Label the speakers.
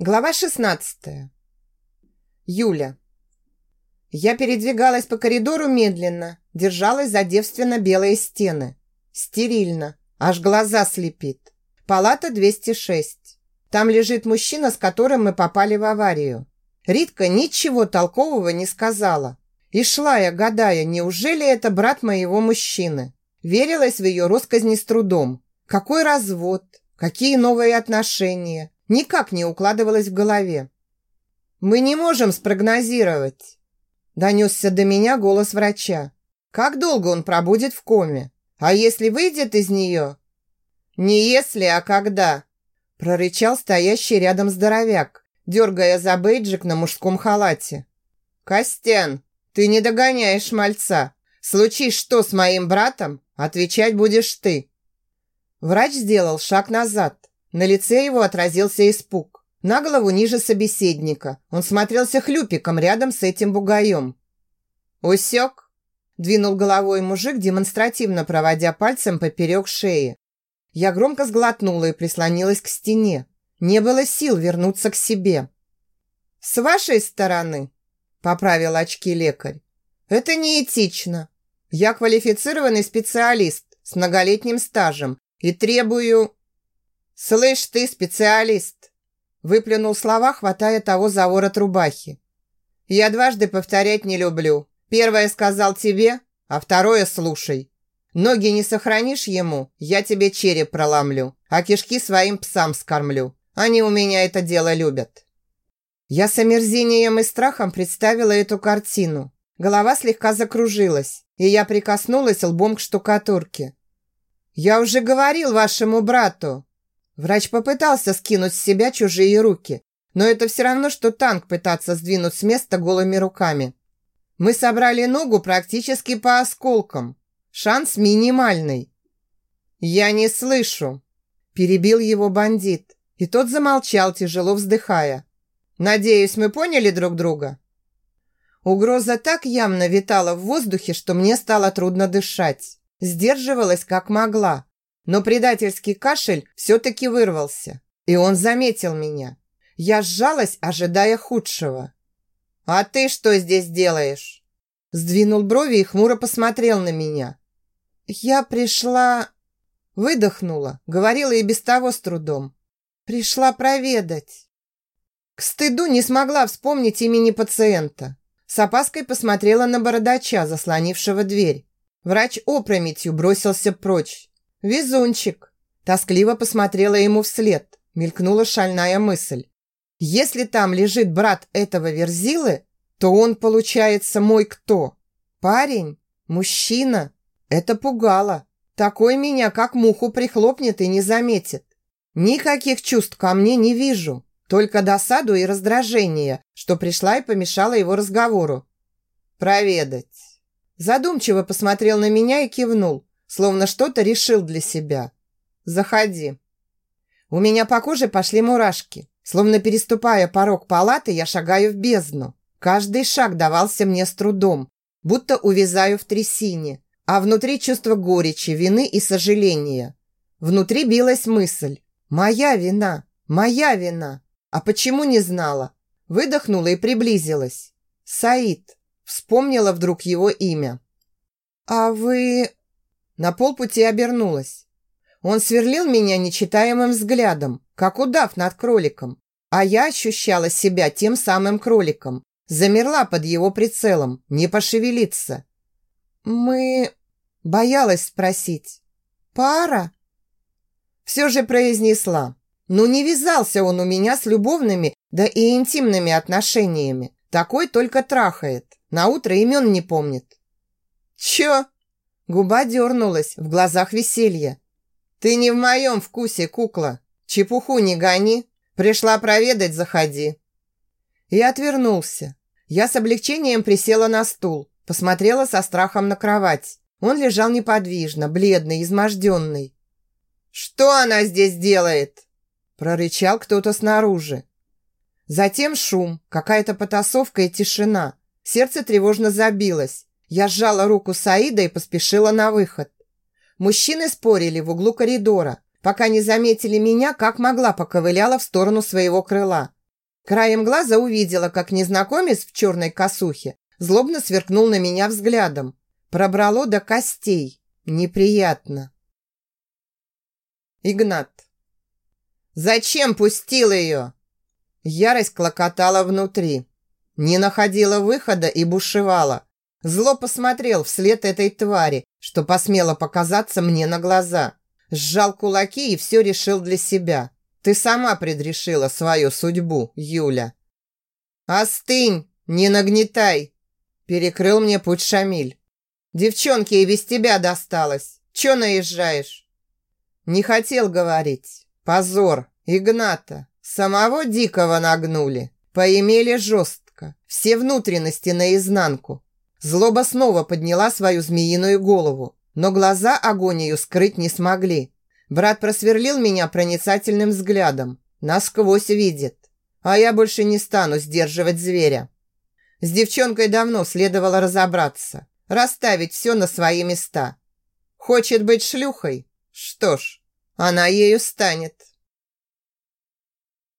Speaker 1: Глава 16. Юля. Я передвигалась по коридору медленно, держалась за девственно-белые стены. Стерильно, аж глаза слепит. Палата 206. Там лежит мужчина, с которым мы попали в аварию. Ритка ничего толкового не сказала. И шла я, гадая, неужели это брат моего мужчины? Верилась в ее росказни с трудом. Какой развод? Какие новые отношения? Никак не укладывалось в голове. «Мы не можем спрогнозировать», – донесся до меня голос врача. «Как долго он пробудет в коме? А если выйдет из нее?» «Не если, а когда», – прорычал стоящий рядом здоровяк, дергая за бейджик на мужском халате. «Костян, ты не догоняешь мальца. Случись что с моим братом, отвечать будешь ты». Врач сделал шаг назад, на лице его отразился испуг. На голову ниже собеседника. Он смотрелся хлюпиком рядом с этим бугаем. «Усек?» – двинул головой мужик, демонстративно проводя пальцем поперек шеи. Я громко сглотнула и прислонилась к стене. Не было сил вернуться к себе. «С вашей стороны», – поправил очки лекарь, – «это неэтично. Я квалифицированный специалист с многолетним стажем и требую...» «Слышь ты, специалист!» Выплюнул слова, хватая того за ворот рубахи. «Я дважды повторять не люблю. Первое сказал тебе, а второе слушай. Ноги не сохранишь ему, я тебе череп проломлю, а кишки своим псам скормлю. Они у меня это дело любят». Я с омерзением и страхом представила эту картину. Голова слегка закружилась, и я прикоснулась лбом к штукатурке. «Я уже говорил вашему брату!» Врач попытался скинуть с себя чужие руки, но это все равно, что танк пытаться сдвинуть с места голыми руками. Мы собрали ногу практически по осколкам. Шанс минимальный. «Я не слышу», – перебил его бандит, и тот замолчал, тяжело вздыхая. «Надеюсь, мы поняли друг друга?» Угроза так явно витала в воздухе, что мне стало трудно дышать. Сдерживалась как могла, но предательский кашель все-таки вырвался, и он заметил меня. Я сжалась, ожидая худшего. «А ты что здесь делаешь?» Сдвинул брови и хмуро посмотрел на меня. «Я пришла...» Выдохнула, говорила и без того с трудом. «Пришла проведать». К стыду не смогла вспомнить имени пациента. С опаской посмотрела на бородача, заслонившего дверь. Врач опрометью бросился прочь. «Везунчик!» Тоскливо посмотрела ему вслед. Мелькнула шальная мысль. «Если там лежит брат этого Верзилы, то он, получается, мой кто? Парень? Мужчина?» Это пугало. Такой меня, как муху, прихлопнет и не заметит. Никаких чувств ко мне не вижу. Только досаду и раздражение, что пришла и помешала его разговору. «Проведать». Задумчиво посмотрел на меня и кивнул словно что-то решил для себя. «Заходи». У меня по коже пошли мурашки. Словно переступая порог палаты, я шагаю в бездну. Каждый шаг давался мне с трудом, будто увязаю в трясине. А внутри чувство горечи, вины и сожаления. Внутри билась мысль. «Моя вина! Моя вина! А почему не знала?» Выдохнула и приблизилась. «Саид!» Вспомнила вдруг его имя. «А вы...» На полпути обернулась. Он сверлил меня нечитаемым взглядом, как удав над кроликом, а я ощущала себя тем самым кроликом. Замерла под его прицелом, не пошевелиться. «Мы...» Боялась спросить. «Пара?» Все же произнесла. Ну, не вязался он у меня с любовными, да и интимными отношениями. Такой только трахает. На утро имен не помнит. «Чё?» Губа дернулась, в глазах веселье. «Ты не в моем вкусе, кукла. Чепуху не гони. Пришла проведать, заходи». И отвернулся. Я с облегчением присела на стул, посмотрела со страхом на кровать. Он лежал неподвижно, бледный, изможденный. «Что она здесь делает?» прорычал кто-то снаружи. Затем шум, какая-то потасовка и тишина. Сердце тревожно забилось. Я сжала руку Саида и поспешила на выход. Мужчины спорили в углу коридора, пока не заметили меня, как могла поковыляла в сторону своего крыла. Краем глаза увидела, как незнакомец в черной косухе злобно сверкнул на меня взглядом. Пробрало до костей. Неприятно. Игнат. «Зачем пустил ее?» Ярость клокотала внутри. Не находила выхода и бушевала. Зло посмотрел вслед этой твари, что посмело показаться мне на глаза. Сжал кулаки и все решил для себя. Ты сама предрешила свою судьбу, Юля. «Остынь, не нагнетай!» Перекрыл мне путь Шамиль. «Девчонке и без тебя досталось. Че наезжаешь?» Не хотел говорить. Позор. Игната. Самого Дикого нагнули. Поимели жестко. Все внутренности наизнанку. Злоба снова подняла свою змеиную голову, но глаза агонию скрыть не смогли. Брат просверлил меня проницательным взглядом. Насквозь видит. А я больше не стану сдерживать зверя. С девчонкой давно следовало разобраться. Расставить все на свои места. Хочет быть шлюхой? Что ж, она ею станет.